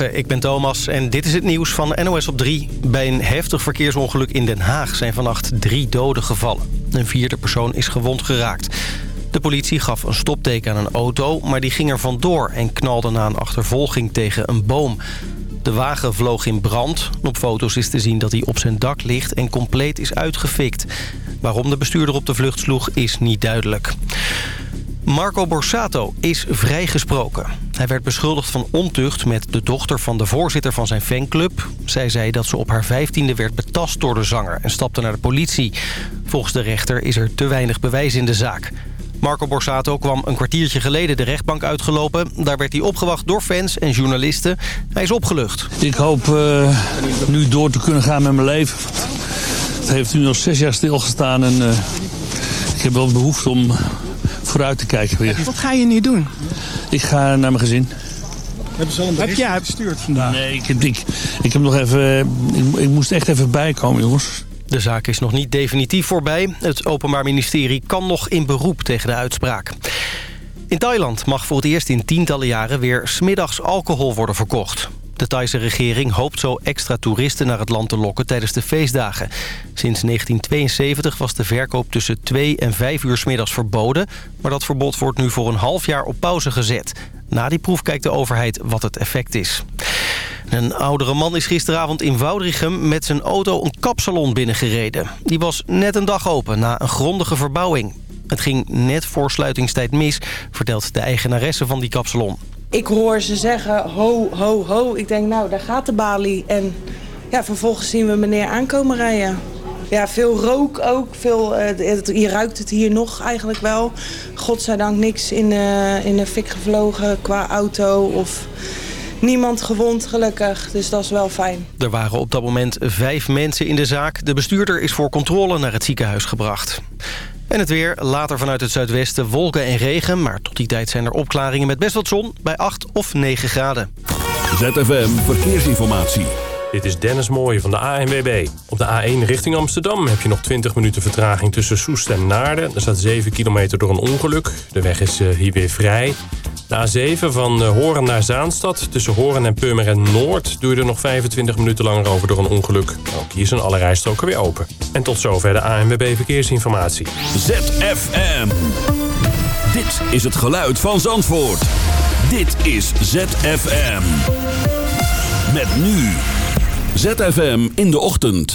Ik ben Thomas en dit is het nieuws van NOS op 3. Bij een heftig verkeersongeluk in Den Haag zijn vannacht drie doden gevallen. Een vierde persoon is gewond geraakt. De politie gaf een stopteken aan een auto, maar die ging er vandoor... en knalde na een achtervolging tegen een boom. De wagen vloog in brand. Op foto's is te zien dat hij op zijn dak ligt en compleet is uitgefikt. Waarom de bestuurder op de vlucht sloeg is niet duidelijk. Marco Borsato is vrijgesproken. Hij werd beschuldigd van ontucht met de dochter van de voorzitter van zijn fanclub. Zij zei dat ze op haar vijftiende werd betast door de zanger en stapte naar de politie. Volgens de rechter is er te weinig bewijs in de zaak. Marco Borsato kwam een kwartiertje geleden de rechtbank uitgelopen. Daar werd hij opgewacht door fans en journalisten. Hij is opgelucht. Ik hoop uh, nu door te kunnen gaan met mijn leven. Het heeft nu al zes jaar stilgestaan en uh, ik heb wel behoefte om vooruit te kijken weer. Wat ga je nu doen? Ik ga naar mijn gezin. Hebben ze al een heb jij gestuurd vandaag? Nee, ik, ik, ik heb nog even... Ik, ik moest echt even bijkomen, jongens. De zaak is nog niet definitief voorbij. Het Openbaar Ministerie kan nog in beroep tegen de uitspraak. In Thailand mag voor het eerst in tientallen jaren weer smiddags alcohol worden verkocht. De Thaise regering hoopt zo extra toeristen naar het land te lokken tijdens de feestdagen. Sinds 1972 was de verkoop tussen 2 en 5 uur smiddags verboden... maar dat verbod wordt nu voor een half jaar op pauze gezet. Na die proef kijkt de overheid wat het effect is. Een oudere man is gisteravond in Woudrichem met zijn auto een kapsalon binnengereden. Die was net een dag open na een grondige verbouwing. Het ging net voor sluitingstijd mis, vertelt de eigenaresse van die kapsalon. Ik hoor ze zeggen ho, ho, ho. Ik denk nou, daar gaat de balie. En ja, vervolgens zien we meneer aankomen rijden. Ja, veel rook ook. Veel, uh, je ruikt het hier nog eigenlijk wel. Godzijdank niks in, uh, in de fik gevlogen qua auto of niemand gewond gelukkig. Dus dat is wel fijn. Er waren op dat moment vijf mensen in de zaak. De bestuurder is voor controle naar het ziekenhuis gebracht. En het weer, later vanuit het zuidwesten wolken en regen... maar tot die tijd zijn er opklaringen met best wat zon... bij 8 of 9 graden. ZFM Verkeersinformatie. Dit is Dennis Mooij van de ANWB. Op de A1 richting Amsterdam heb je nog 20 minuten vertraging tussen Soest en Naarden. Er staat 7 kilometer door een ongeluk. De weg is eh, hier weer vrij. De A7 van eh, Horen naar Zaanstad. Tussen Horen en Purmerend Noord er nog 25 minuten langer over door een ongeluk. Ook hier zijn alle rijstroken weer open. En tot zover de ANWB Verkeersinformatie. ZFM. Dit is het geluid van Zandvoort. Dit is ZFM. Met nu. ZFM in de ochtend.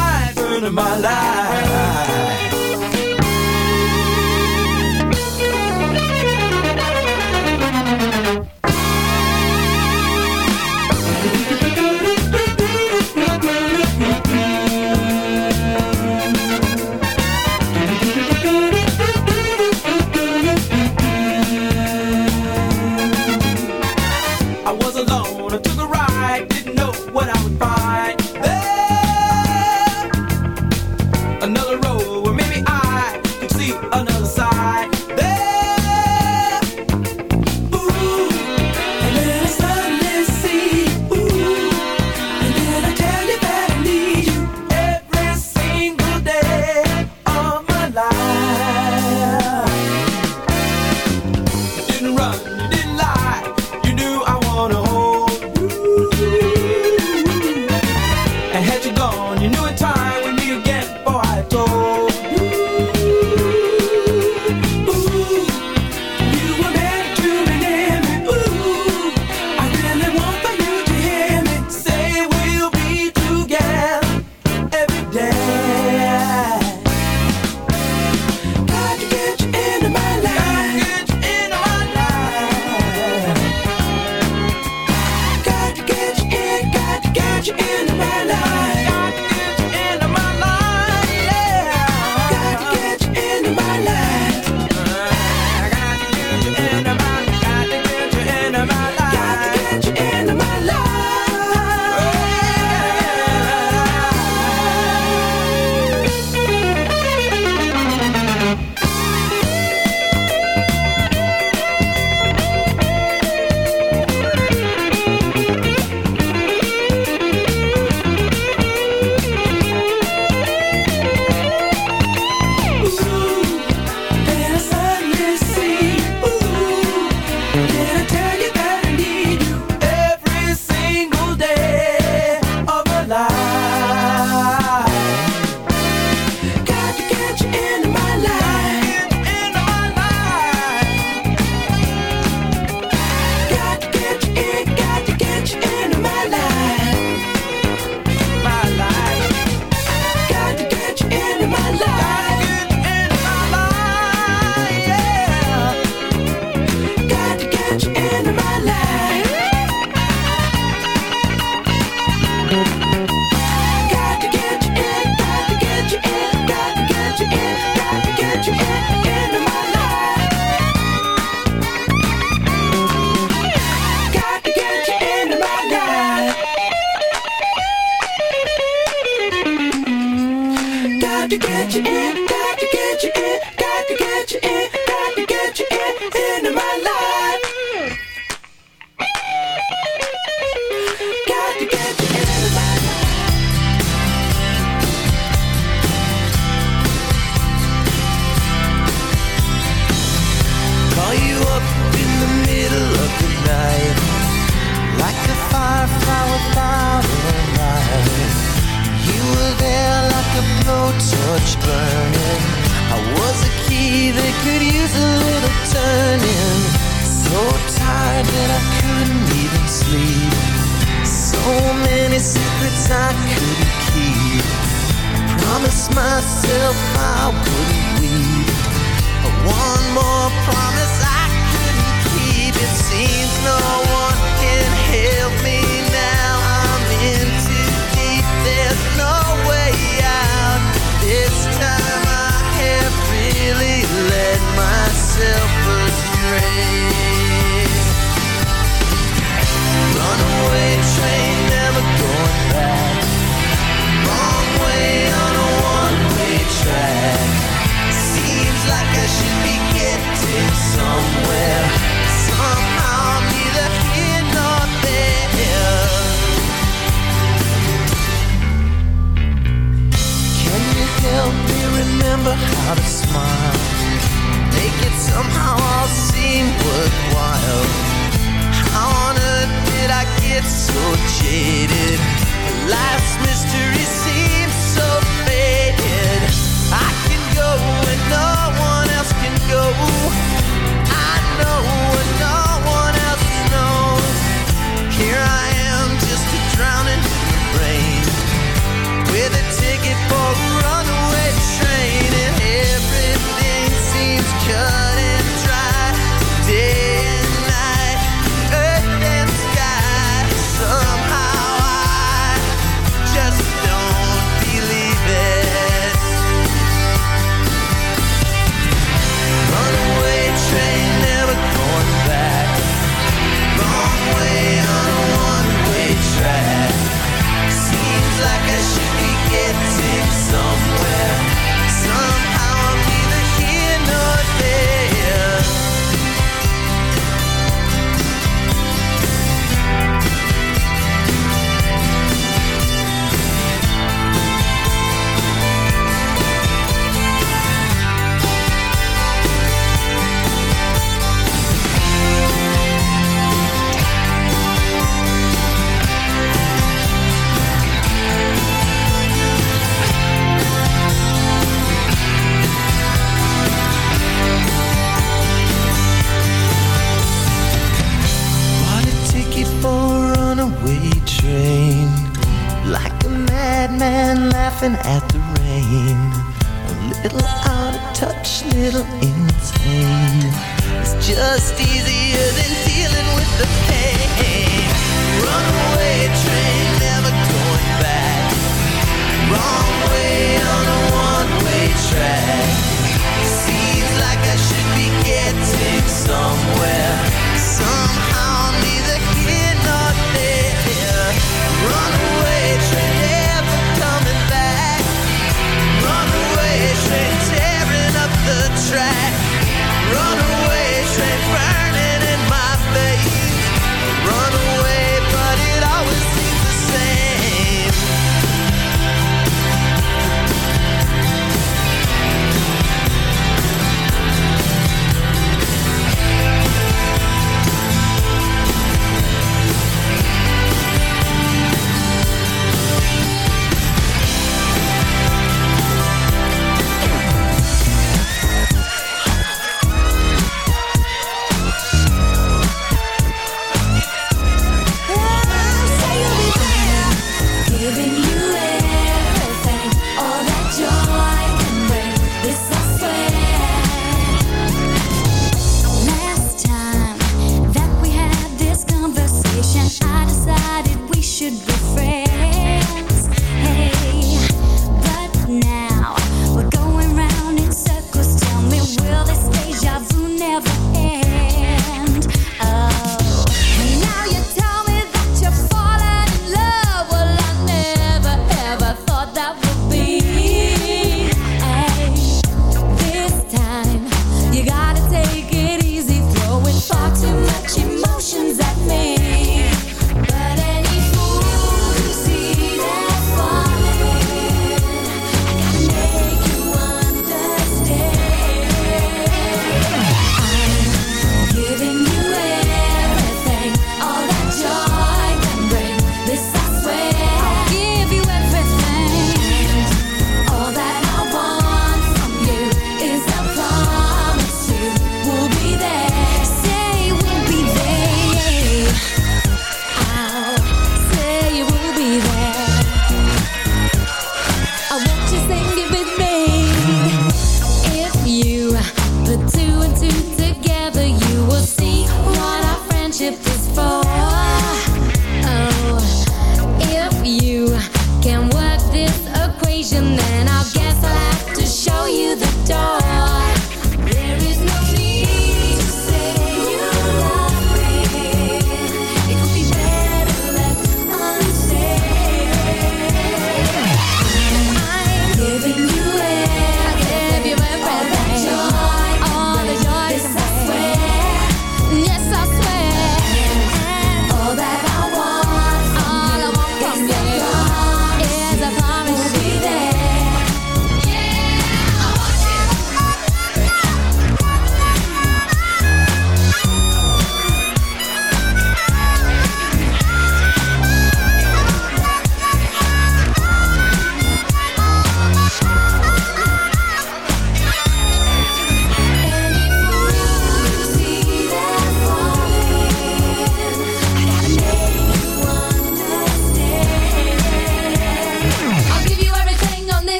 turn of my life.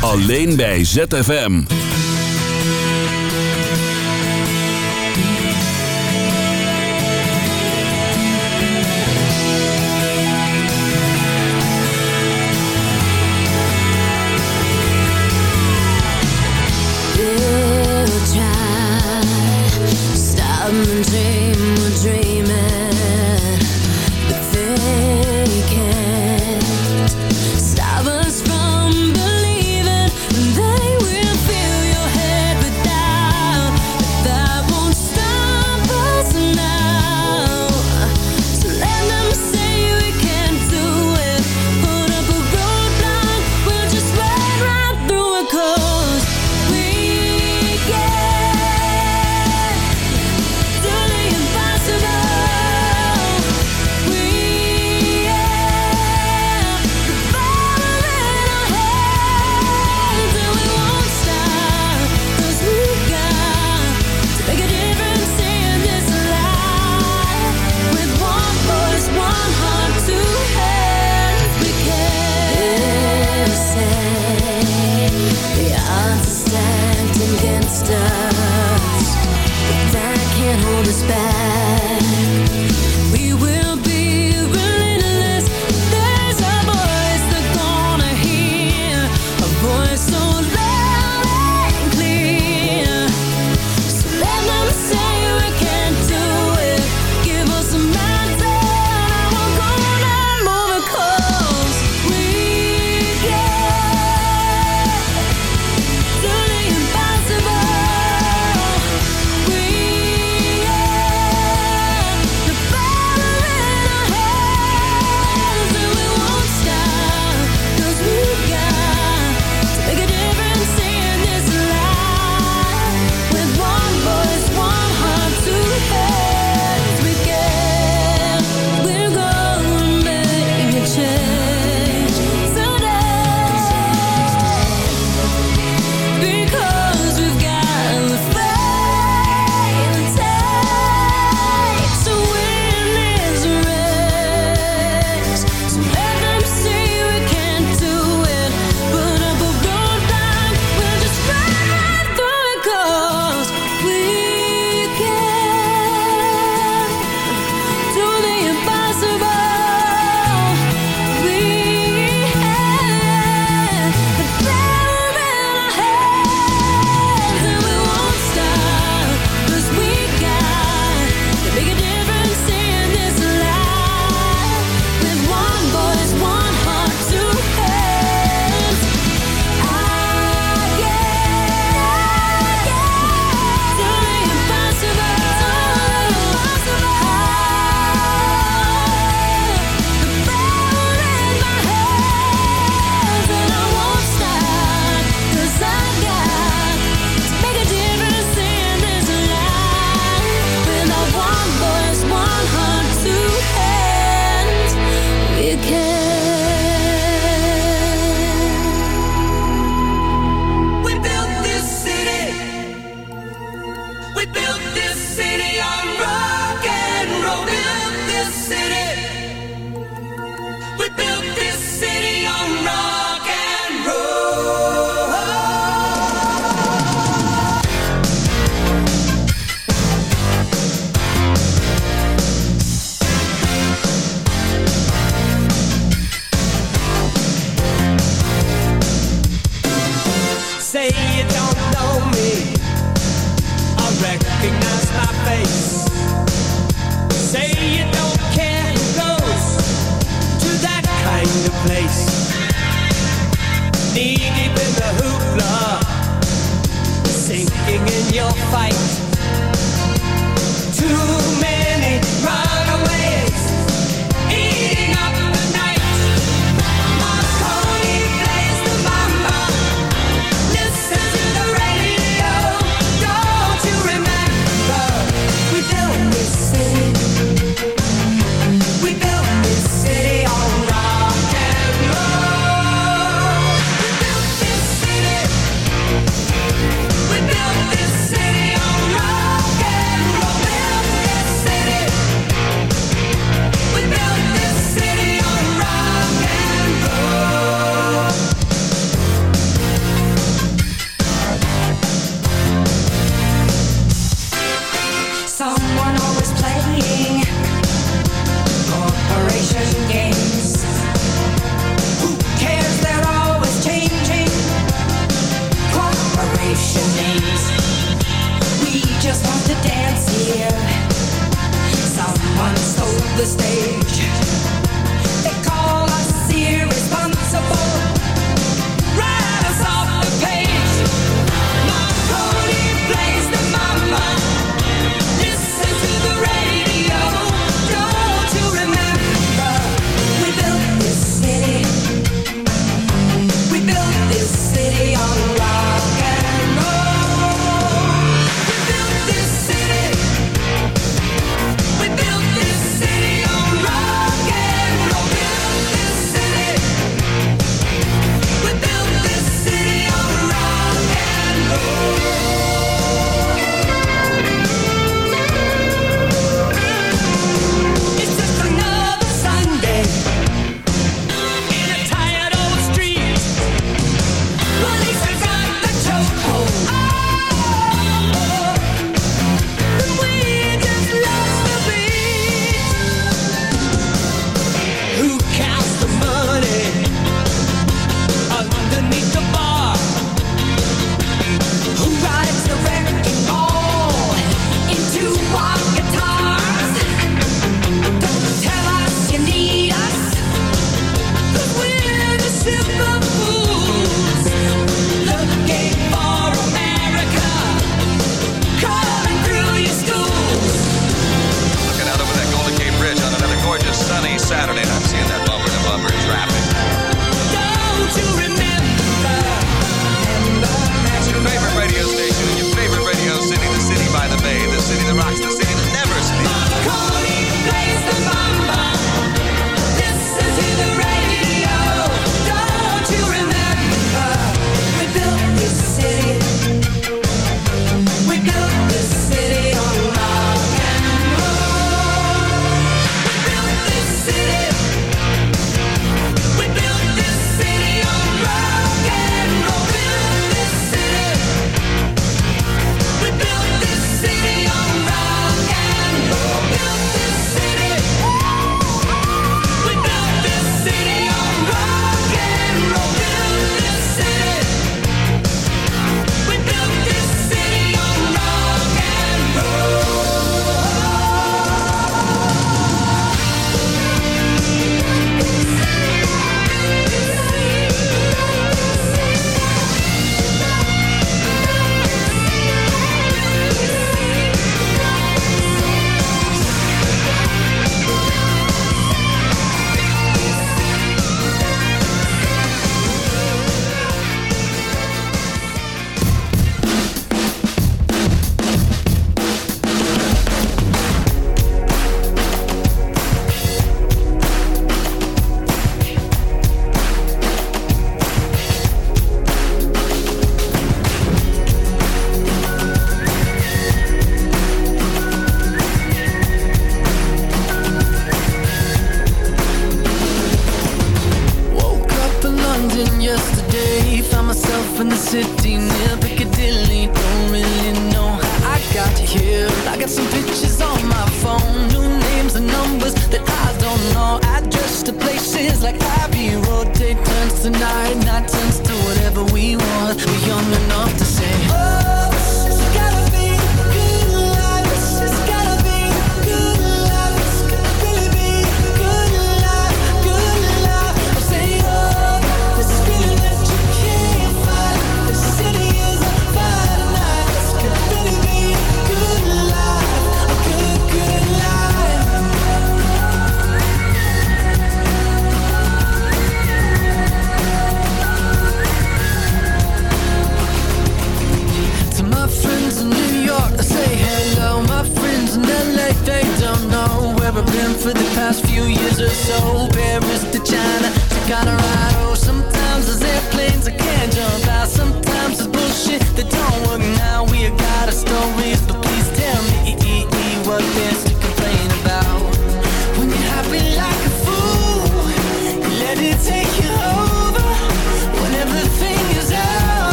Alleen bij ZFM.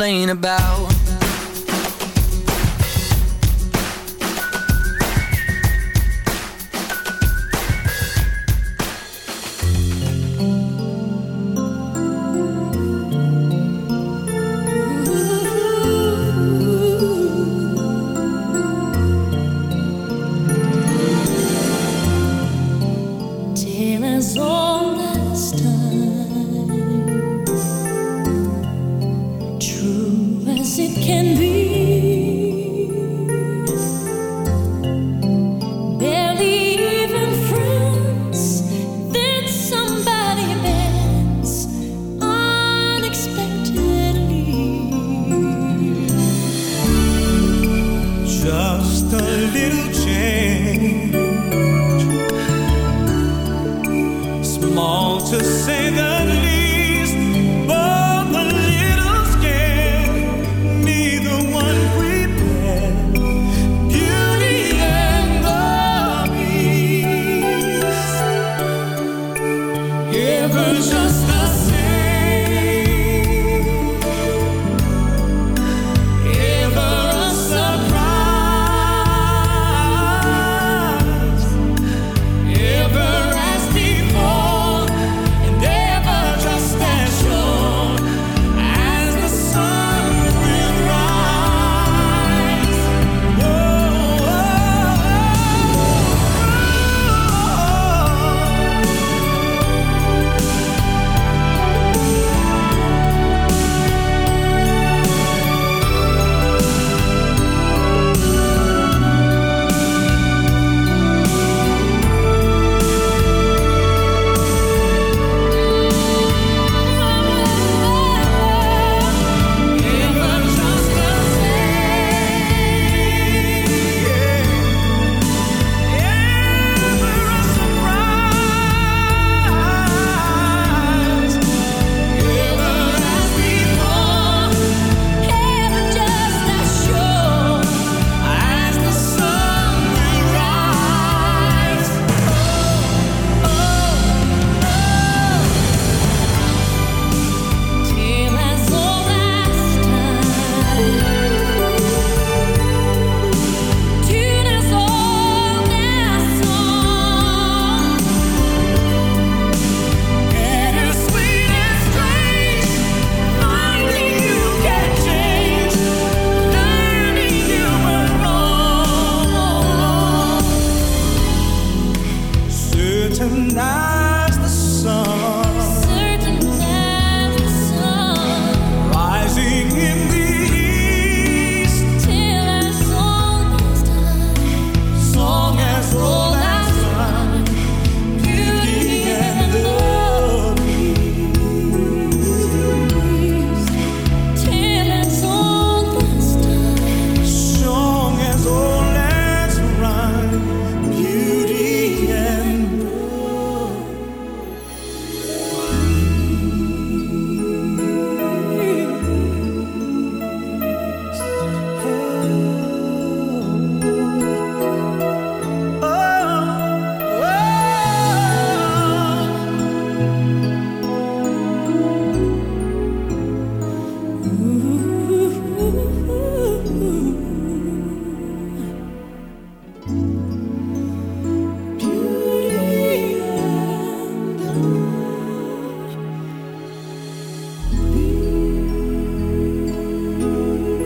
Complain about.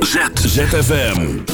ZFM.